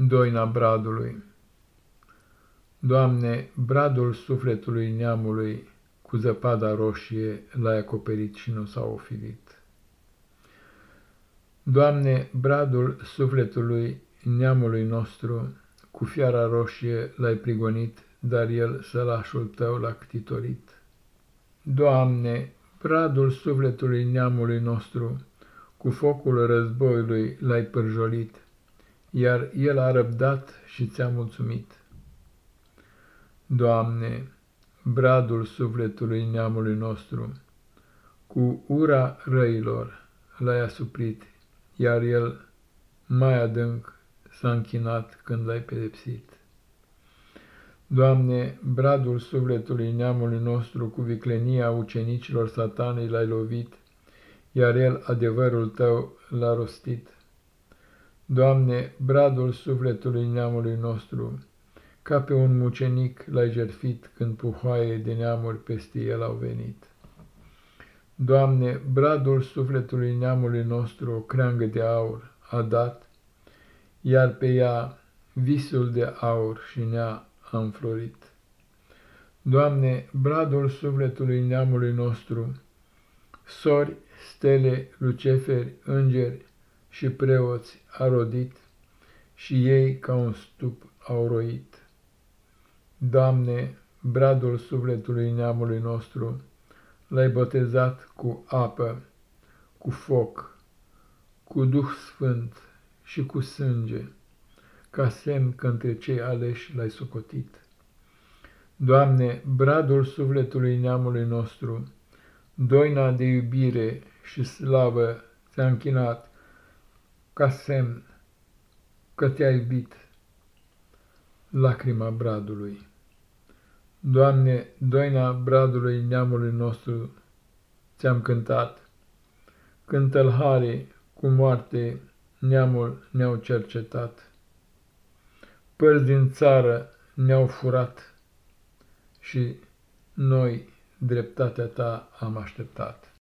Doina bradului Doamne, bradul sufletului neamului cu zăpada roșie l-ai acoperit și nu s-a ofilit. Doamne, bradul sufletului neamului nostru cu fiara roșie l-ai prigonit, dar el sălașul tău l-a ctitorit. Doamne, bradul sufletului neamului nostru cu focul războiului l-ai pârjolit, iar el a răbdat și ți-a mulțumit. Doamne, bradul sufletului neamului nostru, cu ura răilor l-ai asuprit, iar el mai adânc s-a închinat când l-ai pedepsit. Doamne, bradul sufletului neamului nostru cu viclenia ucenicilor satanei l-ai lovit, iar el adevărul tău l-a rostit. Doamne, bradul sufletului neamului nostru, ca pe un mucenic l-ai jertfit când puhoaie de neamuri peste el au venit. Doamne, bradul sufletului neamului nostru, o creangă de aur, a dat, iar pe ea visul de aur și nea a înflorit. Doamne, bradul sufletului neamului nostru, sori, stele, luceferi, îngeri și preoți a rodit și ei ca un stup au roit. Doamne, bradul sufletului neamului nostru, l-ai botezat cu apă, cu foc, cu Duh Sfânt și cu sânge, ca semn că între cei aleși l-ai socotit. Doamne, bradul sufletului neamului nostru, doina de iubire și slavă ți-a închinat, ca semn că te-a iubit lacrima bradului. Doamne, doina bradului neamului nostru ți-am cântat, când tălharii cu moarte neamul ne-au cercetat. Părți din țară ne-au furat și noi dreptatea ta am așteptat.